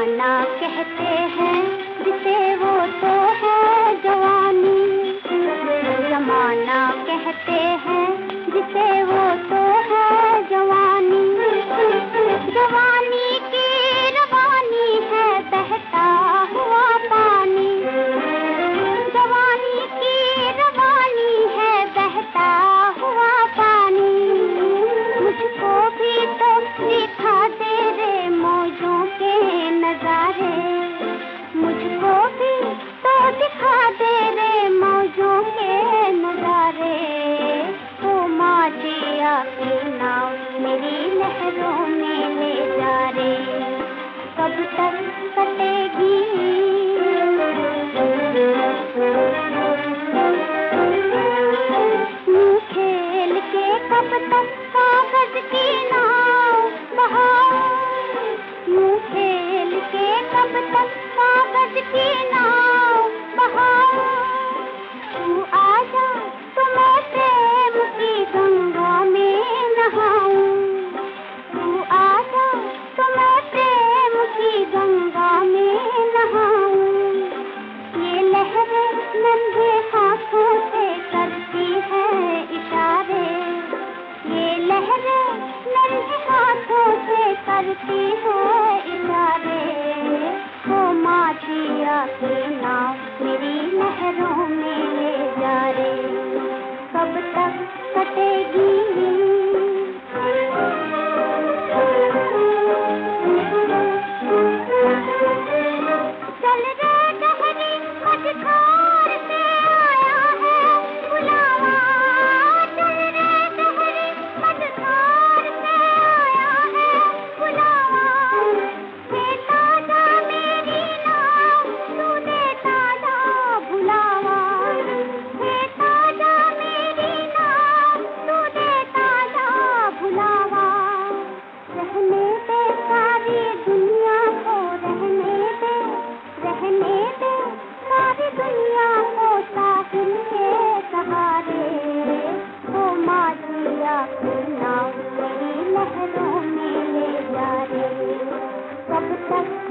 दीवाना कहते हैं जिसे वो तो कटम कटेगी करती है इशारे। वो माछिया नाव मेरी नहरों में ले जा रे। कब तक कटेगी लहरों में ले जा रहे। कब तक